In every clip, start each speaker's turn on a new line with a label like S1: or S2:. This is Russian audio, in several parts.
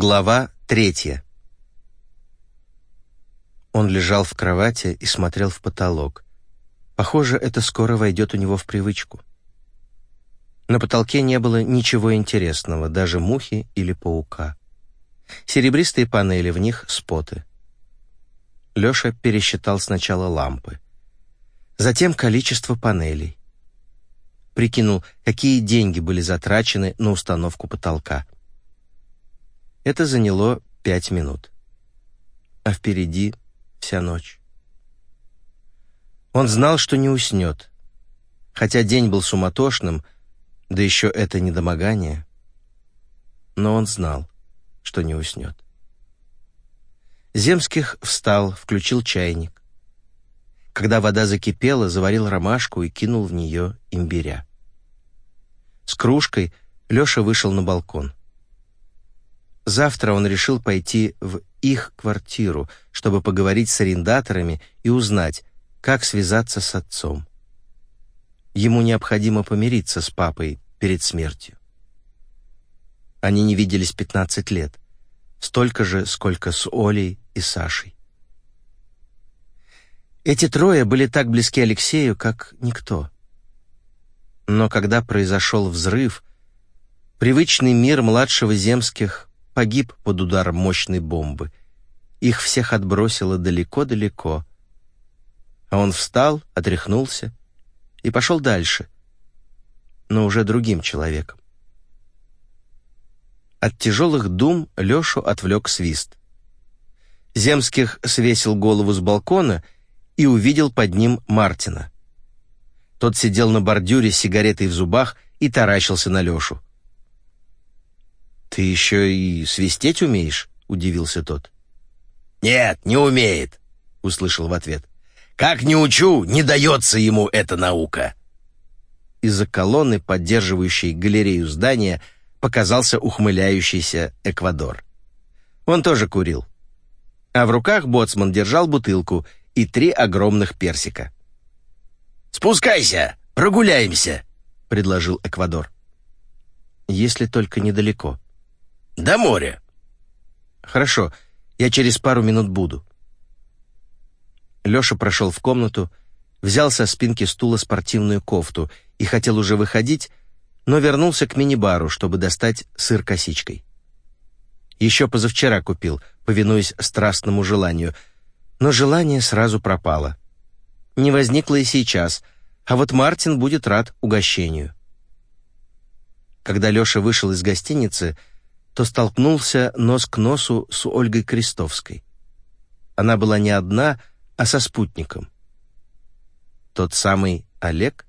S1: Глава третья. Он лежал в кровати и смотрел в потолок. Похоже, это скоро войдет у него в привычку. На потолке не было ничего интересного, даже мухи или паука. Серебристые панели, в них споты. Леша пересчитал сначала лампы. Затем количество панелей. Прикинул, какие деньги были затрачены на установку потолка. Это заняло пять минут. А впереди вся ночь. Он знал, что не уснет. Хотя день был суматошным, да еще это недомогание. Но он знал, что не уснет. Земских встал, включил чайник. Когда вода закипела, заварил ромашку и кинул в нее имбиря. С кружкой Леша вышел на балкон. Завтра он решил пойти в их квартиру, чтобы поговорить с арендаторами и узнать, как связаться с отцом. Ему необходимо помириться с папой перед смертью. Они не виделись 15 лет, столько же, сколько с Олей и Сашей. Эти трое были так близки Алексею, как никто. Но когда произошел взрыв, привычный мир младшего Земских погиб под ударом мощной бомбы. Их всех отбросило далеко-далеко. А он встал, отряхнулся и пошел дальше, но уже другим человеком. От тяжелых дум Лешу отвлек свист. Земских свесил голову с балкона и увидел под ним Мартина. Тот сидел на бордюре с сигаретой в зубах и таращился на Лешу. «Ты еще и свистеть умеешь?» — удивился тот.
S2: «Нет, не умеет», — услышал в ответ. «Как не учу, не дается ему эта наука».
S1: Из-за колонны, поддерживающей галерею здания, показался ухмыляющийся Эквадор. Он тоже курил. А в руках боцман держал бутылку и три огромных персика.
S2: «Спускайся, прогуляемся», — предложил
S1: Эквадор. «Если только недалеко»,
S2: до моря.
S1: Хорошо, я через пару минут буду. Леша прошел в комнату, взял со спинки стула спортивную кофту и хотел уже выходить, но вернулся к мини-бару, чтобы достать сыр косичкой. Еще позавчера купил, повинуясь страстному желанию, но желание сразу пропало. Не возникло и сейчас, а вот Мартин будет рад угощению. Когда Леша вышел из гостиницы, то столкнулся нос к носу с Ольгой Крестовской. Она была не одна, а со спутником. Тот самый Олег?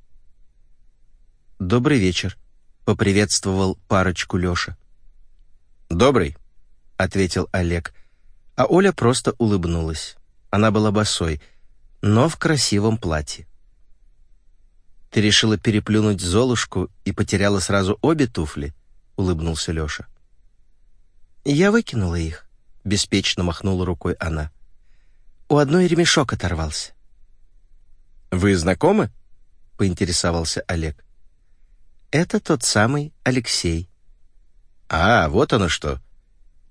S1: «Добрый вечер», — поприветствовал парочку Леша.
S2: «Добрый», —
S1: ответил Олег, а Оля просто улыбнулась. Она была босой, но в красивом платье. «Ты решила переплюнуть Золушку и потеряла сразу обе туфли?» — улыбнулся Леша. «Я выкинула их», — беспечно махнула рукой она. «У одной ремешок оторвался».
S2: «Вы знакомы?»
S1: — поинтересовался Олег. «Это тот самый Алексей».
S2: «А, вот оно что.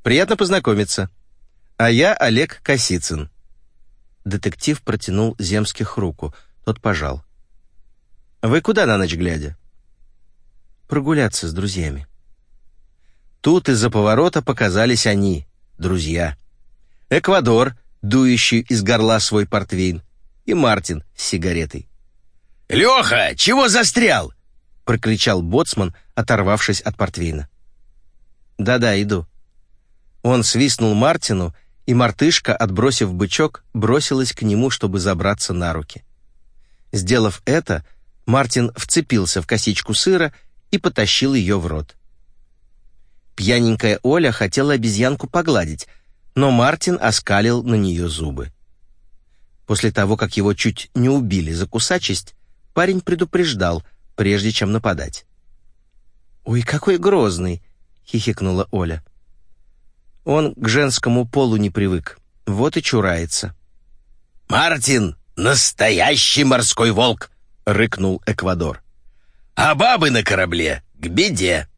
S2: Приятно познакомиться. А я Олег Косицын».
S1: Детектив протянул Земских руку. Тот пожал. «Вы куда на ночь глядя?» «Прогуляться с друзьями». Тут из-за поворота показались они, друзья. Эквадор, дующий из горла свой портвейн, и Мартин с сигаретой.
S2: «Леха, чего застрял?»
S1: — прокричал боцман, оторвавшись от портвейна. «Да-да, иду». Он свистнул Мартину, и мартышка, отбросив бычок, бросилась к нему, чтобы забраться на руки. Сделав это, Мартин вцепился в косичку сыра и потащил ее в рот. Пьяненькая Оля хотела обезьянку погладить, но Мартин оскалил на нее зубы. После того, как его чуть не убили за кусачесть, парень предупреждал, прежде чем нападать. «Ой, какой грозный!» — хихикнула Оля. Он к женскому полу не привык, вот и чурается.
S2: «Мартин — настоящий морской волк!» — рыкнул Эквадор. «А бабы на корабле к беде!»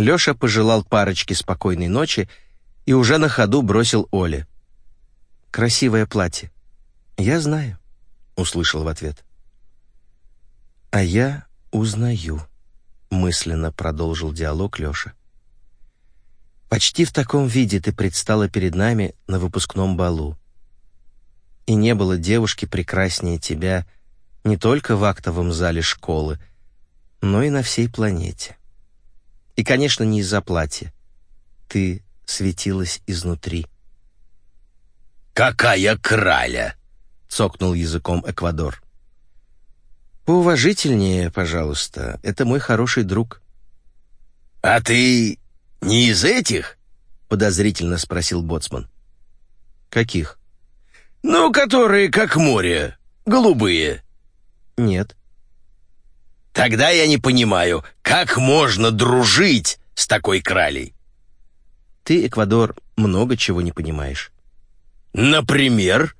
S1: Леша пожелал парочке спокойной ночи и уже на ходу бросил Оле. «Красивое платье». «Я знаю», — услышал в ответ. «А я узнаю», — мысленно продолжил диалог Леша. «Почти в таком виде ты предстала перед нами на выпускном балу. И не было девушки прекраснее тебя не только в актовом зале школы, но и на всей планете. И, конечно, не из-за платья. Ты светилась изнутри.
S2: «Какая краля!» — цокнул языком Эквадор.
S1: «Поуважительнее, пожалуйста. Это мой хороший друг».
S2: «А ты не из этих?» — подозрительно спросил Боцман.
S1: «Каких?»
S2: «Ну, которые как море, голубые».
S1: «Нет».
S2: Тогда я не понимаю, как можно дружить с такой кралей?
S1: Ты, Эквадор, много чего не понимаешь.
S2: Например?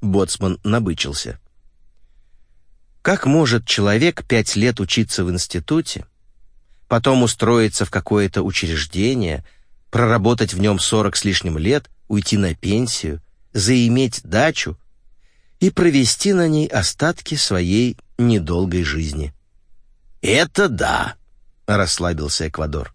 S1: Боцман набычился. Как может человек пять лет учиться в институте, потом устроиться в какое-то учреждение, проработать в нем сорок с лишним лет, уйти на пенсию, заиметь дачу и провести на ней остатки своей недолгой жизни?
S2: «Это да», —
S1: расслабился Эквадор.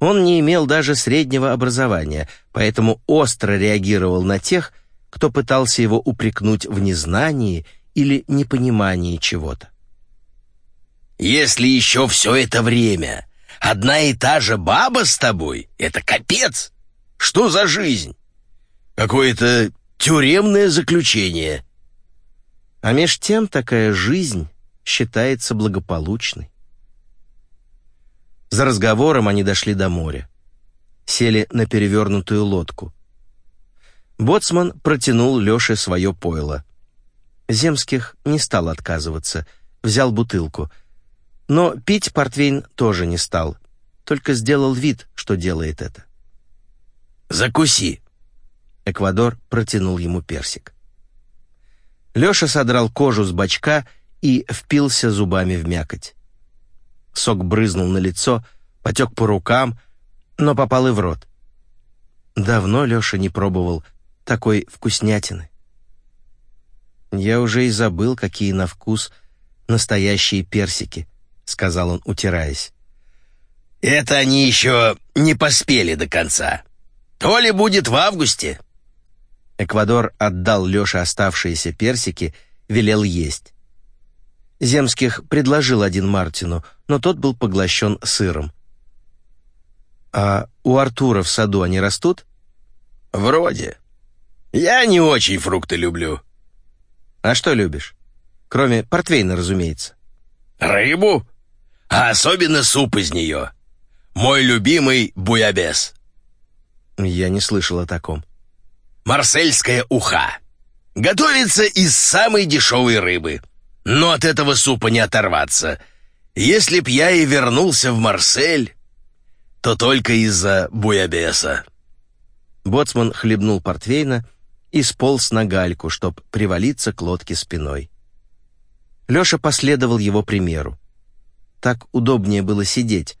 S1: Он не имел даже среднего образования, поэтому остро реагировал на тех, кто пытался его упрекнуть в незнании или непонимании чего-то.
S2: «Если еще все это время одна и та же баба с тобой, это капец! Что за жизнь? Какое-то тюремное заключение».
S1: А меж тем такая жизнь считается благополучной. За разговором они дошли до моря. Сели на перевернутую лодку. Боцман протянул Леше свое пойло. Земских не стал отказываться, взял бутылку. Но пить портвейн тоже не стал, только сделал вид, что делает это.
S2: «Закуси!»
S1: Эквадор протянул ему персик. Леша содрал кожу с бочка и впился зубами в мякоть. Сок брызнул на лицо, потек по рукам, но попал и в рот. Давно Леша не пробовал такой вкуснятины. «Я уже и забыл, какие на вкус настоящие персики», — сказал он, утираясь.
S2: «Это они еще не поспели до конца. То ли будет в августе».
S1: Эквадор отдал Леше оставшиеся персики, велел есть. Земских предложил один Мартину, но тот был поглощен сыром. «А у Артура в саду они растут?»
S2: «Вроде. Я не очень фрукты люблю».
S1: «А что любишь? Кроме портвейна, разумеется».
S2: «Рыбу, а особенно суп из нее. Мой любимый буябес».
S1: «Я не слышал о таком».
S2: «Марсельская уха. Готовится из самой дешевой рыбы». Но от этого супа не оторваться. Если б я и вернулся в Марсель, то только из-за буябеса».
S1: Боцман хлебнул портвейна и сполз на гальку, чтоб привалиться к лодке спиной. Леша последовал его примеру. Так удобнее было сидеть.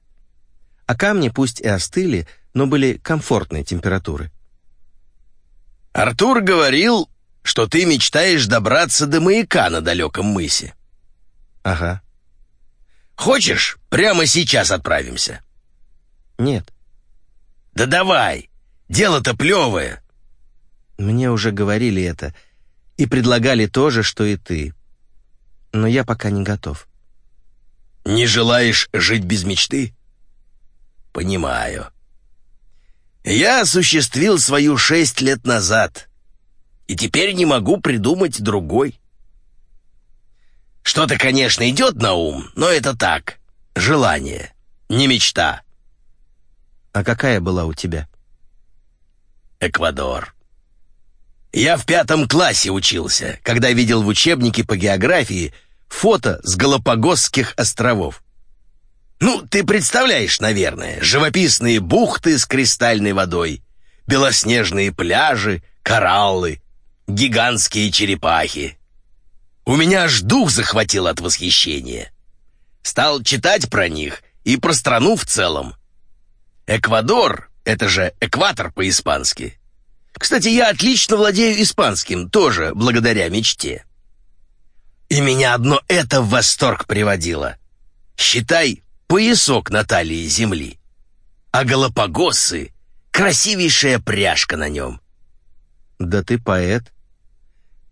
S1: А камни пусть и остыли, но были комфортной температуры.
S2: «Артур говорил, что ты мечтаешь добраться до маяка на далеком мысе.
S1: Ага.
S2: Хочешь, прямо сейчас отправимся?
S1: Нет.
S2: Да давай, дело-то плевое.
S1: Мне уже говорили это и предлагали то же, что и ты. Но я пока не готов.
S2: Не желаешь жить без мечты? Понимаю. Я осуществил свою шесть лет назад — и теперь не могу придумать другой. Что-то, конечно, идет на ум, но это так, желание, не мечта.
S1: А какая была у тебя?
S2: Эквадор. Я в пятом классе учился, когда видел в учебнике по географии фото с Галапагосских островов. Ну, ты представляешь, наверное, живописные бухты с кристальной водой, белоснежные пляжи, кораллы, гигантские черепахи. У меня аж дух захватил от восхищения. Стал читать про них и про страну в целом. Эквадор — это же экватор по-испански. Кстати, я отлично владею испанским, тоже благодаря мечте. И меня одно это в восторг приводило. Считай, поясок на талии земли. А Галапагосы — красивейшая пряжка на нем.
S1: Да ты поэт.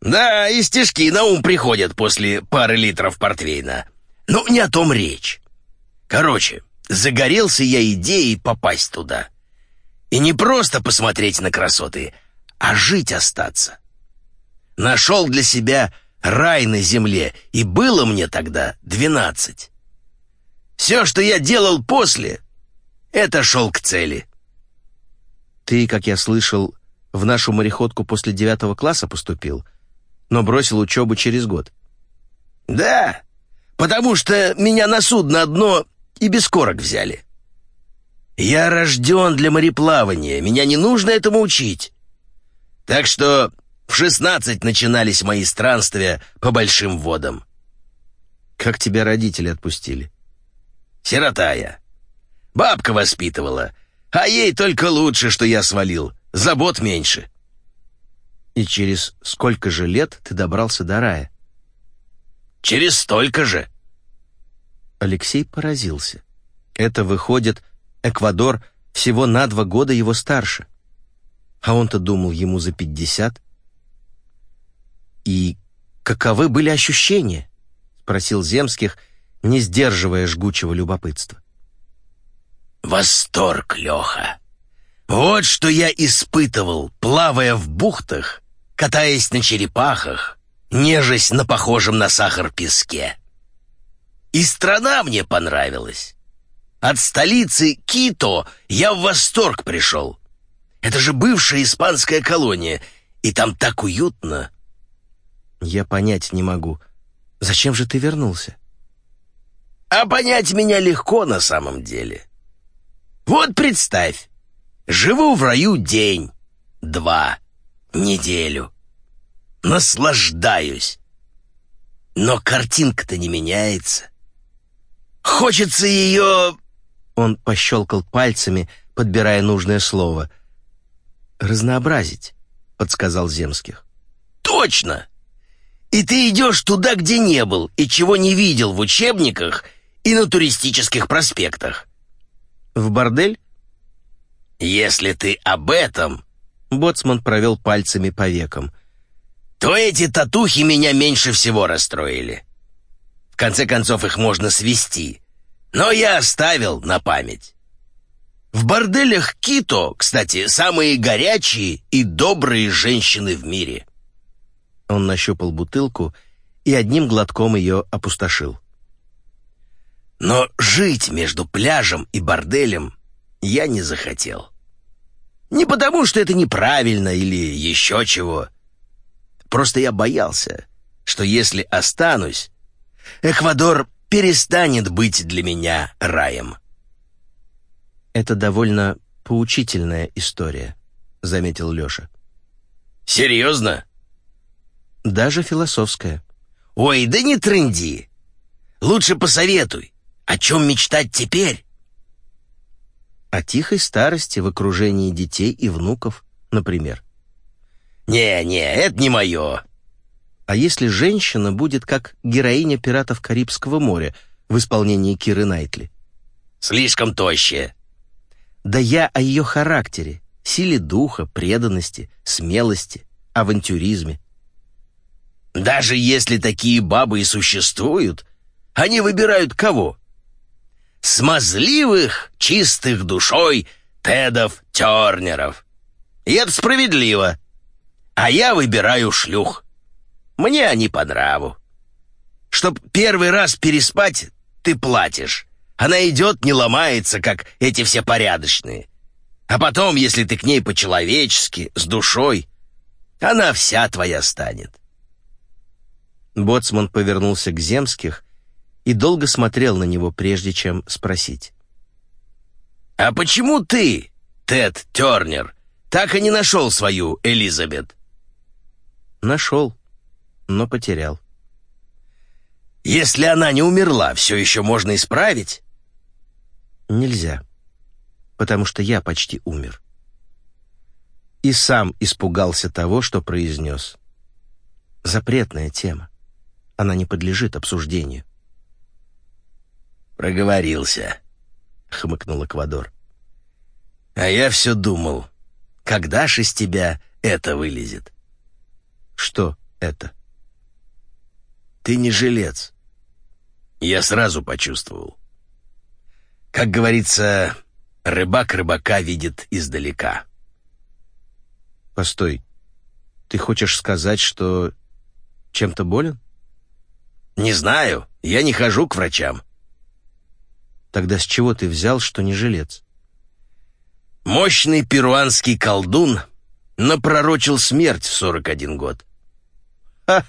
S2: Да, и стишки на ум приходят после пары литров портвейна. Но не о том речь. Короче, загорелся я идеей попасть туда. И не просто посмотреть на красоты, а жить остаться. Нашел для себя рай на земле, и было мне тогда двенадцать. Все, что я делал после, это шел к цели.
S1: Ты, как я слышал, в нашу мореходку после девятого класса поступил, но бросил учебу через год.
S2: Да, потому что меня на судно одно и без корок взяли. Я рожден для мореплавания, меня не нужно этому учить. Так что в шестнадцать начинались мои странствия по большим водам.
S1: Как тебя родители отпустили?
S2: Сирота я. Бабка воспитывала, а ей только лучше, что я свалил. Забот меньше.
S1: И через сколько же лет ты добрался до рая?
S2: Через столько же.
S1: Алексей поразился. Это выходит, Эквадор всего на два года его старше. А он-то думал ему за пятьдесят. И каковы были ощущения? Спросил Земских, не сдерживая жгучего любопытства.
S2: Восторг, Леха. Вот что я испытывал, плавая в бухтах, катаясь на черепахах, нежесть на похожем на сахар песке. И страна мне понравилась. От столицы Кито я в восторг пришел. Это же бывшая испанская колония, и там так уютно.
S1: Я понять не могу. Зачем же ты вернулся?
S2: А понять меня легко на самом деле. Вот представь, живу в раю день, два, неделю. Наслаждаюсь. Но картинка-то не меняется. Хочется ее...
S1: Он пощелкал пальцами, подбирая нужное слово. «Разнообразить», — подсказал Земских.
S2: «Точно! И ты идешь туда, где не был, и чего не видел в учебниках и на туристических проспектах.
S1: В бордель?
S2: Если ты об этом...
S1: Боцман провел пальцами по векам.
S2: То эти татухи меня меньше всего расстроили. В конце концов, их можно свести. Но я оставил на память. В борделях Кито, кстати, самые горячие и добрые женщины в мире.
S1: Он нащупал бутылку и одним глотком ее опустошил.
S2: Но жить между пляжем и борделем я не захотел. Не потому, что это неправильно или еще чего. Просто я боялся, что если останусь, Эквадор перестанет быть для меня раем.
S1: «Это довольно поучительная история», — заметил Леша.
S2: «Серьезно?»
S1: «Даже философская».
S2: «Ой, да не трынди. Лучше посоветуй, о чем мечтать теперь?»
S1: О тихой старости в окружении детей и внуков, например.
S2: «Не-не, это не мое.
S1: А если женщина будет как героиня «Пиратов Карибского моря» в исполнении Киры Найтли?
S2: Слишком тощая.
S1: Да я о ее характере, силе духа, преданности, смелости, авантюризме.
S2: Даже если такие бабы и существуют, они выбирают кого? Смазливых, чистых душой Тедов Тернеров. И это справедливо. А я выбираю шлюх. Мне они по нраву. Чтоб первый раз переспать, ты платишь. Она идет, не ломается, как эти все порядочные. А потом, если ты к ней по-человечески, с душой, она вся твоя станет.
S1: Боцман повернулся к Земских и долго смотрел на него, прежде чем спросить.
S2: «А почему ты, Тед Тернер, так и не нашел свою Элизабет?»
S1: «Нашел», но потерял.
S2: — Если она не умерла, все еще можно исправить?
S1: Нельзя, потому что я почти умер. И сам испугался того, что произнес. Запретная тема. Она не подлежит обсуждению.
S2: «Проговорился», — хмыкнул Эквадор. «А я все думал, когда ж из тебя это вылезет?»
S1: «Что это?»
S2: «Ты не жилец». Я сразу почувствовал. Как говорится, рыбак рыбака видит издалека.
S1: Постой, ты хочешь сказать, что чем-то болен?
S2: Не знаю, я не хожу к врачам.
S1: Тогда с чего ты взял, что не жилец?
S2: Мощный перуанский колдун напророчил смерть в 41 год.
S1: Ха!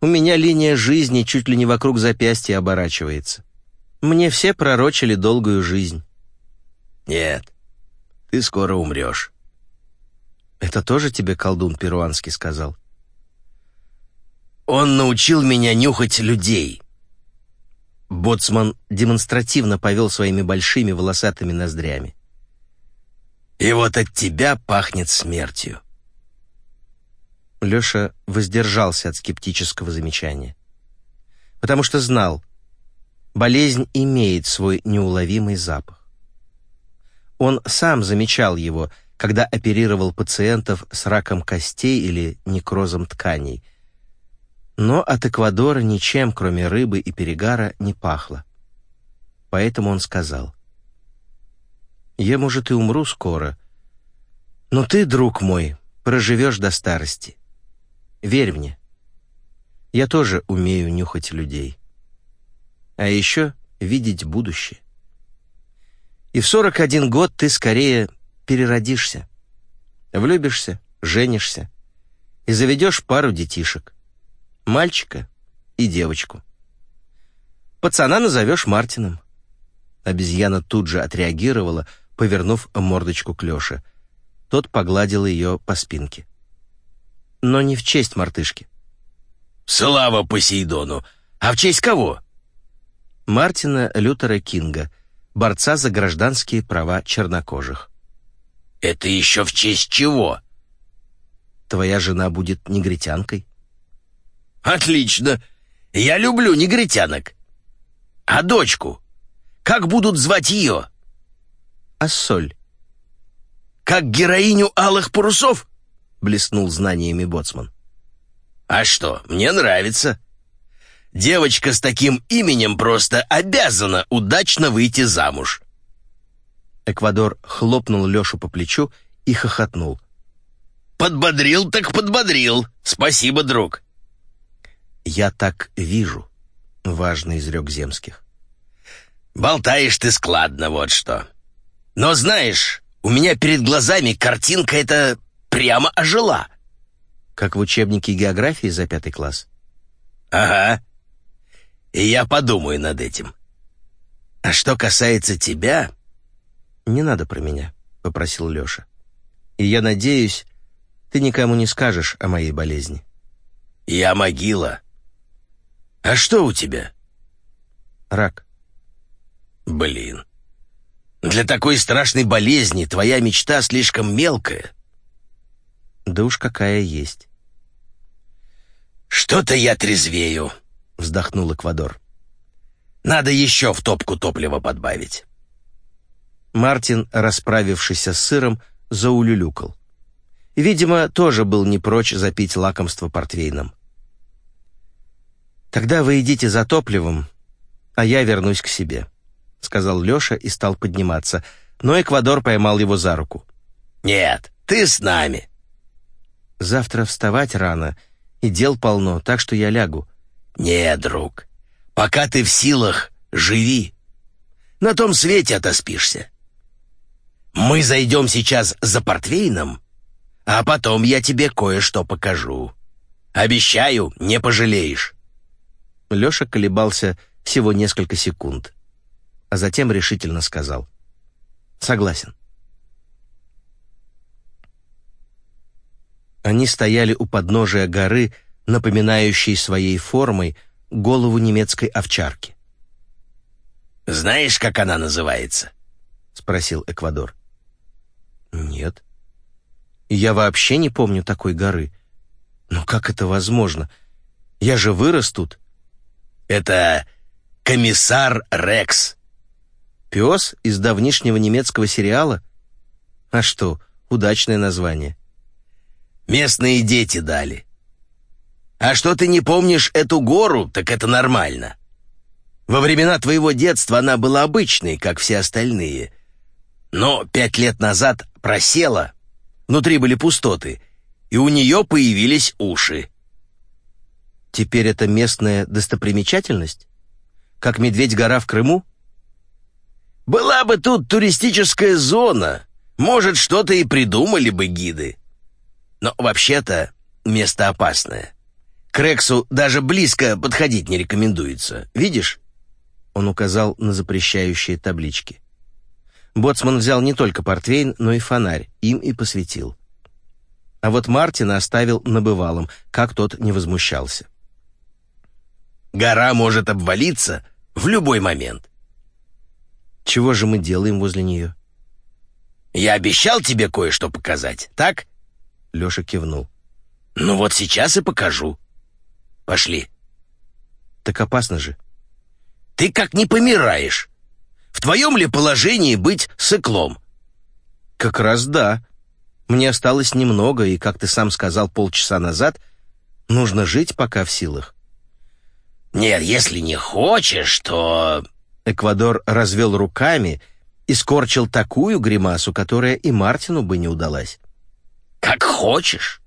S1: У меня линия жизни чуть ли не вокруг запястья оборачивается. Мне все пророчили долгую жизнь.
S2: Нет, ты скоро умрешь.
S1: Это тоже тебе колдун перуанский сказал?
S2: Он научил меня нюхать людей.
S1: Боцман демонстративно повел своими большими волосатыми ноздрями.
S2: И вот от тебя пахнет смертью.
S1: Леша воздержался от скептического замечания. Потому что знал, болезнь имеет свой неуловимый запах. Он сам замечал его, когда оперировал пациентов с раком костей или некрозом тканей. Но от Эквадора ничем, кроме рыбы и перегара, не пахло. Поэтому он сказал, «Я, может, и умру скоро, но ты, друг мой, проживешь до старости. Верь мне. Я тоже умею нюхать людей» а еще видеть будущее. И в 41 год ты скорее переродишься, влюбишься, женишься и заведешь пару детишек, мальчика и девочку. Пацана назовешь Мартином. Обезьяна тут же отреагировала, повернув мордочку к Леше. Тот погладил ее по спинке. Но не в честь мартышки.
S2: «Слава Посейдону! А в честь кого?»
S1: Мартина Лютера Кинга, борца за гражданские права чернокожих.
S2: «Это еще в честь чего?»
S1: «Твоя жена будет негритянкой».
S2: «Отлично! Я люблю негритянок. А дочку? Как будут звать ее?»
S1: «Ассоль».
S2: «Как героиню алых парусов?»
S1: — блеснул знаниями боцман.
S2: «А что, мне нравится. Девочка с таким именем просто обязана удачно выйти замуж.
S1: Эквадор хлопнул Лешу по плечу и хохотнул.
S2: «Подбодрил так подбодрил. Спасибо, друг».
S1: «Я так вижу», — важно изрек Земских.
S2: «Болтаешь ты складно, вот что. Но знаешь, у меня перед глазами картинка эта прямо ожила».
S1: «Как в учебнике географии за пятый класс?»
S2: «Ага и я подумаю над этим. А что касается тебя...»
S1: «Не надо про меня», — попросил Леша. «И я надеюсь, ты никому не скажешь о моей болезни».
S2: «Я могила. А что у тебя?»
S1: «Рак».
S2: «Блин. Для такой страшной болезни твоя мечта слишком мелкая».
S1: «Да уж какая есть».
S2: «Что-то я трезвею», — вздохнул Эквадор. «Надо еще в топку топлива подбавить».
S1: Мартин, расправившийся с сыром, заулюлюкал. Видимо, тоже был не прочь запить лакомство портвейном. «Тогда вы идите за топливом, а я вернусь к себе», — сказал Леша и стал подниматься, но Эквадор поймал его за руку.
S2: «Нет, ты с нами».
S1: «Завтра вставать рано, и дел полно, так что я лягу.
S2: «Не, друг, пока ты в силах, живи. На том свете отоспишься. Мы зайдем сейчас за портвейном, а потом я тебе кое-что покажу. Обещаю, не пожалеешь».
S1: Леша колебался всего несколько секунд, а затем решительно сказал. «Согласен». Они стояли у подножия горы, напоминающей своей формой голову немецкой овчарки.
S2: «Знаешь, как она называется?»
S1: спросил Эквадор. Нет. Я вообще не помню такой горы. Но как это возможно? Я же вырос тут.
S2: Это комиссар Рекс.
S1: Пес из давнишнего немецкого сериала? А что, удачное название.
S2: Местные дети дали. А что ты не помнишь эту гору, так это нормально. Во времена твоего детства она была обычной, как все остальные. Но пять лет назад просела, внутри были пустоты, и у нее появились уши.
S1: Теперь это местная достопримечательность? Как Медведь-гора в Крыму?
S2: Была бы тут туристическая зона, может, что-то и придумали бы гиды. Но вообще-то место опасное. К Рексу даже близко подходить не рекомендуется. Видишь?
S1: Он указал на запрещающие таблички. Боцман взял не только портвейн, но и фонарь, им и посветил. А вот Мартина оставил на бывалом, как тот не возмущался.
S2: «Гора может обвалиться в любой момент».
S1: «Чего же мы делаем возле нее?»
S2: «Я обещал тебе кое-что показать, так?»
S1: Леша кивнул.
S2: «Ну вот сейчас и покажу. Пошли».
S1: «Так опасно же».
S2: «Ты как не помираешь. В твоем ли положении быть сыклом?»
S1: «Как раз да. Мне осталось немного, и, как ты сам сказал полчаса назад, нужно жить пока в силах».
S2: «Нет, если не хочешь, то...»
S1: Эквадор развел руками и скорчил такую гримасу, которая и Мартину бы не удалась.
S2: «Как хочешь.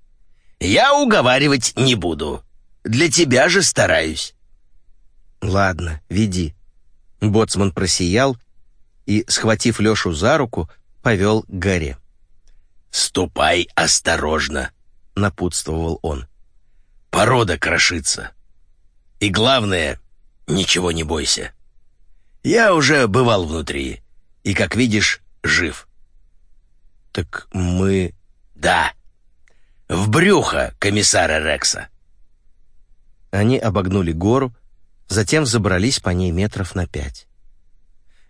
S2: Я уговаривать не буду. Для тебя же стараюсь».
S1: «Ладно, веди». Боцман просиял и, схватив Лешу за руку, повел к горе.
S2: «Ступай осторожно», — напутствовал он. «Порода крошится. И главное, ничего не бойся. Я уже бывал внутри, и, как видишь, жив».
S1: «Так мы...»
S2: «Да, в брюхо комиссара Рекса».
S1: Они обогнули гору, затем забрались по ней метров на пять.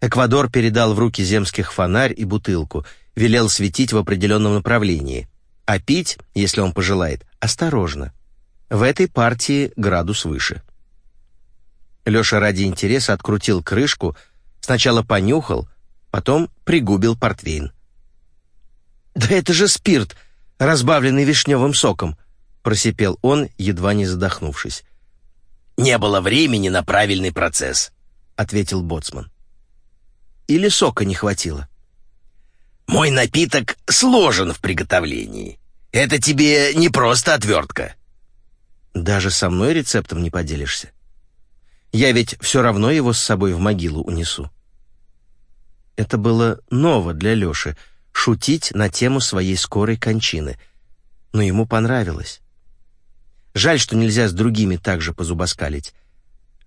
S1: Эквадор передал в руки земских фонарь и бутылку, велел светить в определенном направлении, а пить, если он пожелает, осторожно. В этой партии градус выше. Леша ради интереса открутил крышку, сначала понюхал, потом пригубил портвейн. «Да это же спирт, разбавленный вишневым соком!» — просипел он, едва не задохнувшись.
S2: «Не было времени на правильный процесс», — ответил боцман.
S1: «Или сока не хватило?»
S2: «Мой напиток сложен в приготовлении. Это тебе не просто отвертка».
S1: «Даже со мной рецептом не поделишься. Я ведь все равно его с собой в могилу унесу». Это было ново для Леши — шутить на тему своей скорой кончины. Но ему понравилось. Жаль, что нельзя с другими так же позубоскалить.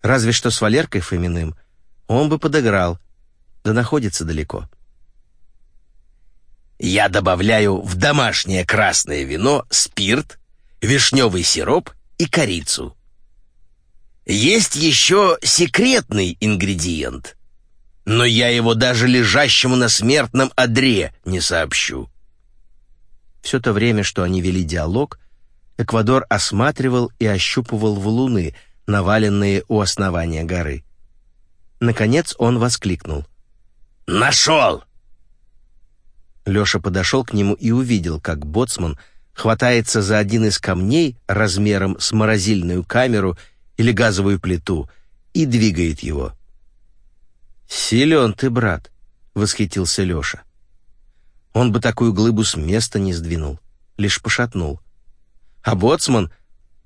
S1: Разве что с Валеркой Фоминым он бы подыграл, да находится далеко.
S2: «Я добавляю в домашнее красное вино спирт, вишневый сироп и корицу. Есть еще секретный ингредиент, но я его даже лежащему на смертном одре не сообщу».
S1: Все то время, что они вели диалог, Эквадор осматривал и ощупывал валуны, наваленные у основания горы. Наконец он воскликнул.
S2: «Нашел!»
S1: Леша подошел к нему и увидел, как боцман хватается за один из камней размером с морозильную камеру или газовую плиту и двигает его. «Силен ты, брат!» — восхитился Леша. Он бы такую глыбу с места не сдвинул, лишь пошатнул. А боцман,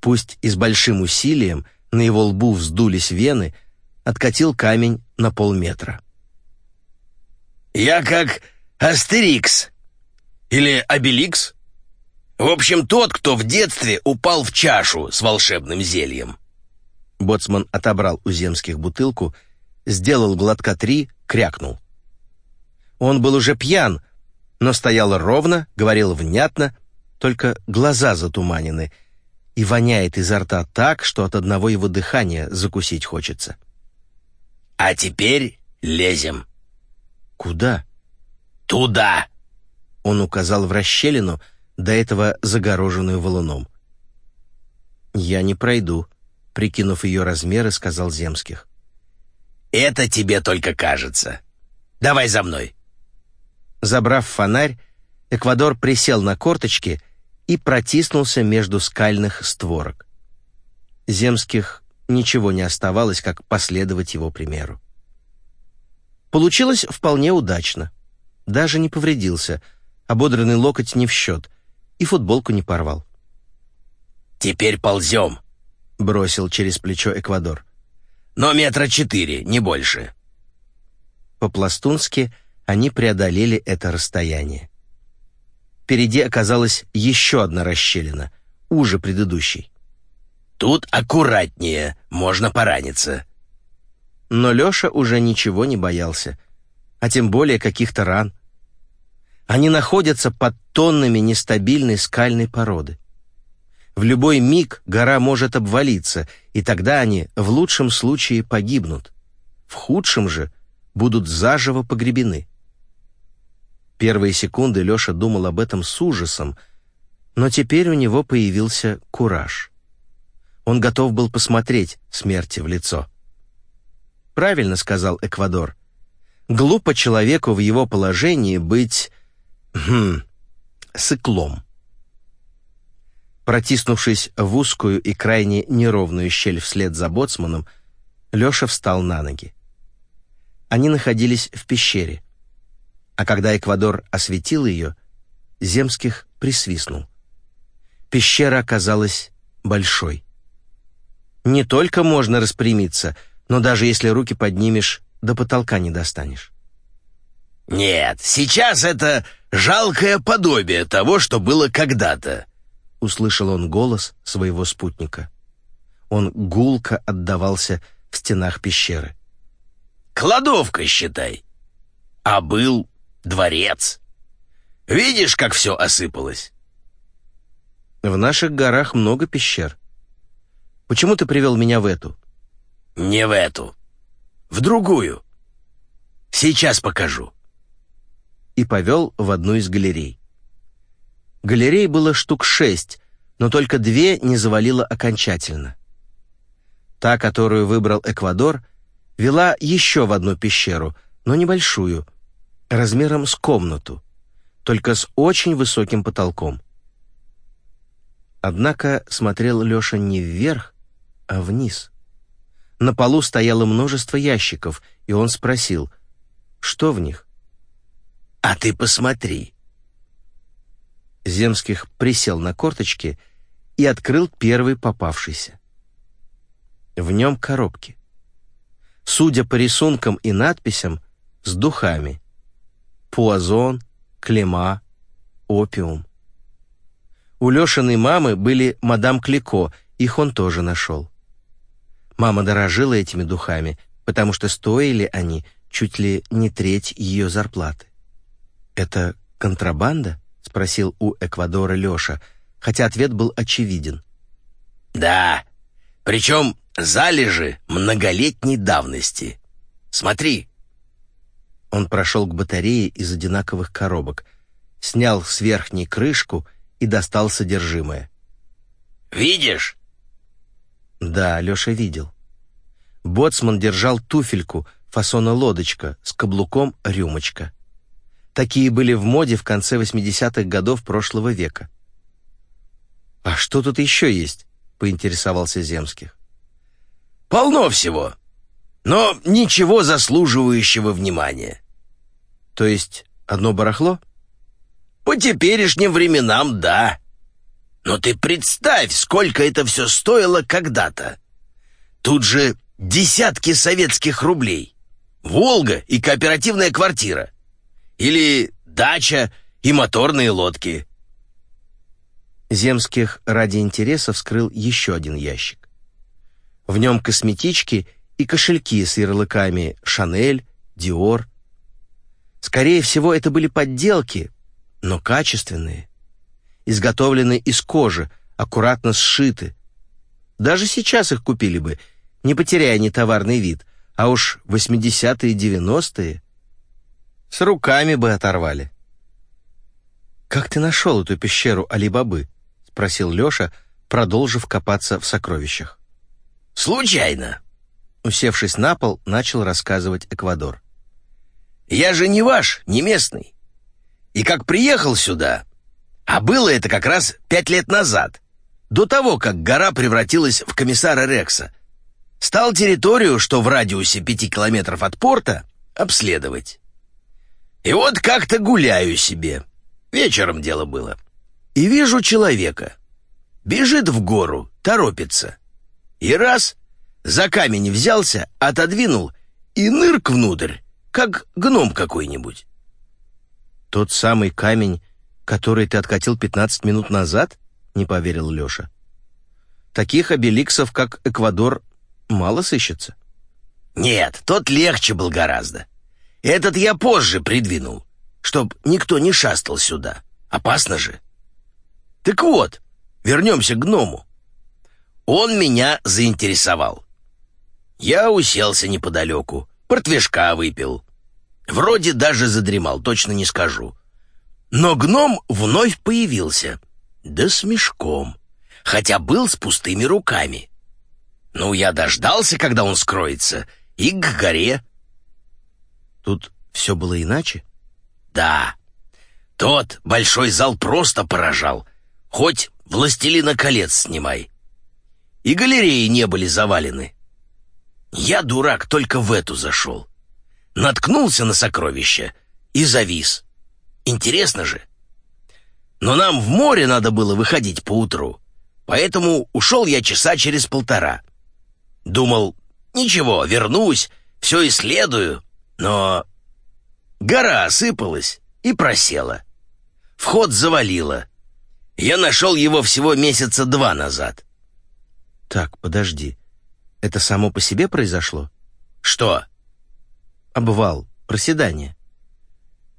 S1: пусть и с большим усилием, на его лбу вздулись вены, откатил камень на полметра.
S2: «Я как Астерикс или Обеликс. В общем, тот, кто в детстве упал в чашу с волшебным зельем».
S1: Боцман отобрал у земских бутылку, сделал глотка три, крякнул. Он был уже пьян, но стоял ровно, говорил внятно, только глаза затуманены, и воняет изо рта так, что от одного его дыхания закусить хочется.
S2: «А теперь лезем».
S1: «Куда?»
S2: «Туда!»
S1: Он указал в расщелину, до этого загороженную валуном. «Я не пройду», — прикинув ее размеры, сказал Земских.
S2: «Это тебе только кажется. Давай за мной».
S1: Забрав фонарь, Эквадор присел на корточки и протиснулся между скальных створок. Земских ничего не оставалось, как последовать его примеру. Получилось вполне удачно. Даже не повредился, ободранный локоть не в счет, и футболку не порвал.
S2: «Теперь ползем», —
S1: бросил через плечо Эквадор.
S2: «Но метра четыре, не больше».
S1: По-пластунски они преодолели это расстояние. Впереди оказалась еще одна расщелина, уже предыдущей.
S2: «Тут аккуратнее, можно пораниться».
S1: Но Леша уже ничего не боялся, а тем более каких-то ран. Они находятся под тоннами нестабильной скальной породы. В любой миг гора может обвалиться, и тогда они в лучшем случае погибнут. В худшем же будут заживо погребены. Первые секунды Леша думал об этом с ужасом, но теперь у него появился кураж. Он готов был посмотреть смерти в лицо. «Правильно», — сказал Эквадор. «Глупо человеку в его положении быть... Хм, сыклом». Протиснувшись в узкую и крайне неровную щель вслед за боцманом, Леша встал на ноги. Они находились в пещере. А когда Эквадор осветил ее, Земских присвистнул. Пещера оказалась большой. Не только можно распрямиться, но даже если руки поднимешь, до потолка не достанешь.
S2: «Нет, сейчас это жалкое подобие того, что было когда-то», — услышал он голос своего спутника.
S1: Он гулко отдавался в стенах пещеры.
S2: «Кладовка, считай. А был дворец. Видишь, как все осыпалось?»
S1: «В наших горах много пещер. Почему ты привел меня в эту?»
S2: «Не в эту. В другую. Сейчас покажу».
S1: И повел в одну из галерей. Галерей было штук шесть, но только две не завалило окончательно. Та, которую выбрал Эквадор, вела еще в одну пещеру, но небольшую — размером с комнату, только с очень высоким потолком. Однако смотрел Леша не вверх, а вниз. На полу стояло множество ящиков, и он спросил, что в них?
S2: «А ты посмотри».
S1: Земских присел на корточки и открыл первый попавшийся. В нем коробки. Судя по рисункам и надписям, с духами пуазон, клема, опиум. У Лешиной мамы были мадам Клико, их он тоже нашел. Мама дорожила этими духами, потому что стоили они чуть ли не треть ее зарплаты. «Это контрабанда?» — спросил у Эквадора Леша, хотя ответ был очевиден.
S2: «Да, причем залежи многолетней давности. Смотри,
S1: он прошел к батарее из одинаковых коробок, снял с верхней крышку и достал содержимое.
S2: «Видишь?»
S1: Да, Леша видел. Боцман держал туфельку фасона лодочка с каблуком рюмочка. Такие были в моде в конце 80-х годов прошлого века. «А что тут еще есть?» — поинтересовался Земских.
S2: «Полно всего но ничего заслуживающего внимания.
S1: То есть одно барахло?
S2: По теперешним временам, да. Но ты представь, сколько это все стоило когда-то. Тут же десятки советских рублей. Волга и кооперативная квартира. Или дача и моторные лодки.
S1: Земских ради интереса вскрыл еще один ящик. В нем косметички и кошельки с ярлыками «Шанель», «Диор». Скорее всего, это были подделки, но качественные. Изготовлены из кожи, аккуратно сшиты. Даже сейчас их купили бы, не потеряя ни товарный вид, а уж 80-е и 90-е. С руками бы оторвали. «Как ты нашел эту пещеру Али-Бабы?» — спросил Леша, продолжив копаться в сокровищах.
S2: «Случайно!»
S1: Усевшись на пол, начал рассказывать Эквадор.
S2: «Я же не ваш, не местный. И как приехал сюда, а было это как раз пять лет назад, до того, как гора превратилась в комиссара Рекса, стал территорию, что в радиусе пяти километров от порта, обследовать. И вот как-то гуляю себе. Вечером дело было. И вижу человека. Бежит в гору, торопится. И раз, за камень взялся, отодвинул и нырк внутрь, как гном какой-нибудь.
S1: «Тот самый камень, который ты откатил 15 минут назад?» — не поверил Леша. «Таких обеликсов, как Эквадор, мало сыщется».
S2: «Нет, тот легче был гораздо. Этот я позже придвинул, чтоб никто не шастал сюда. Опасно же. Так вот, вернемся к гному. Он меня заинтересовал. Я уселся неподалеку, портвешка выпил. Вроде даже задремал, точно не скажу. Но гном вновь появился, да с мешком, хотя был с пустыми руками. Ну, я дождался, когда он скроется, и к горе
S1: Тут все было иначе?
S2: Да. Тот большой зал просто поражал. Хоть «Властелина колец» снимай. И галереи не были завалены. Я, дурак, только в эту зашел. Наткнулся на сокровище и завис. Интересно же. Но нам в море надо было выходить поутру, поэтому ушел я часа через полтора. Думал, ничего, вернусь, все исследую, но гора осыпалась и просела. Вход завалило. Я нашел его всего месяца два назад.
S1: Так, подожди. Это само по себе произошло?
S2: Что?
S1: Обвал, проседание.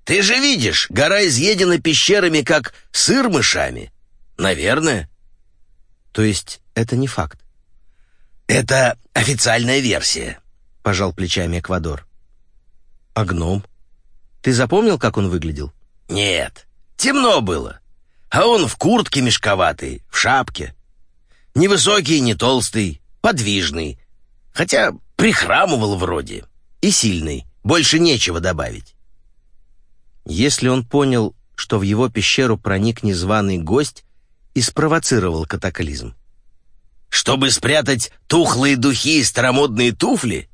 S2: Ты же видишь, гора изъедена пещерами, как сыр мышами. Наверное.
S1: То есть это не факт?
S2: Это официальная версия,
S1: пожал плечами Эквадор. А гном? Ты запомнил, как он выглядел?
S2: Нет, темно было. А он в куртке мешковатой, в шапке. Невысокий, не толстый, подвижный. Хотя прихрамывал вроде. И сильный. Больше нечего добавить.
S1: Если он понял, что в его пещеру проник незваный гость и спровоцировал катаклизм.
S2: Чтобы спрятать тухлые духи и старомодные туфли?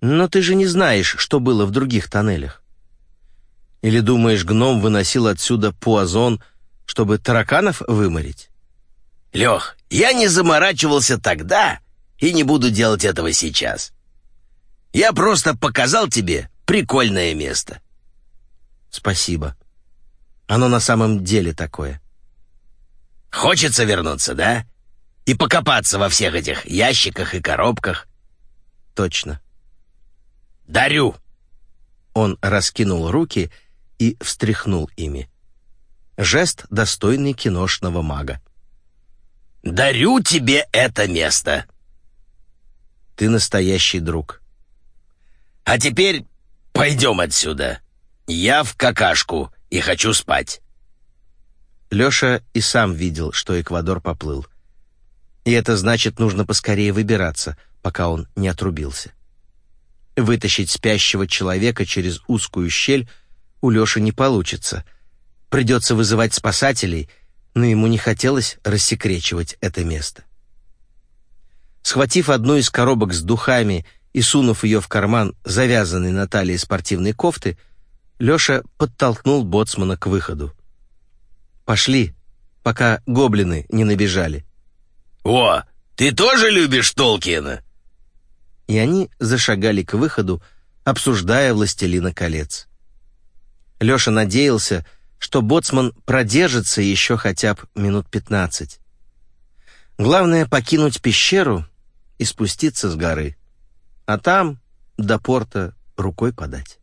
S1: Но ты же не знаешь, что было в других тоннелях. Или думаешь, гном выносил отсюда пуазон, чтобы тараканов выморить?
S2: Лех, я не заморачивался тогда и не буду делать этого сейчас. Я просто показал тебе прикольное место.
S1: Спасибо. Оно на самом деле такое.
S2: Хочется вернуться, да? И покопаться во всех этих ящиках и коробках.
S1: Точно.
S2: «Дарю!»
S1: Он раскинул руки и встряхнул ими. Жест, достойный киношного мага.
S2: «Дарю тебе это место!»
S1: «Ты настоящий друг!»
S2: «А теперь пойдем отсюда. Я в какашку и хочу спать».
S1: Леша и сам видел, что Эквадор поплыл. И это значит, нужно поскорее выбираться, пока он не отрубился. Вытащить спящего человека через узкую щель у Лёши не получится. Придется вызывать спасателей, но ему не хотелось рассекречивать это место. Схватив одну из коробок с духами и сунув ее в карман завязанной на талии спортивной кофты, Лёша подтолкнул боцмана к выходу. «Пошли, пока гоблины не набежали».
S2: «О, ты тоже любишь Толкиена?»
S1: И они зашагали к выходу, обсуждая «Властелина колец». Леша надеялся, что боцман продержится еще хотя бы минут пятнадцать. Главное — покинуть пещеру и спуститься с горы, а там до порта рукой подать.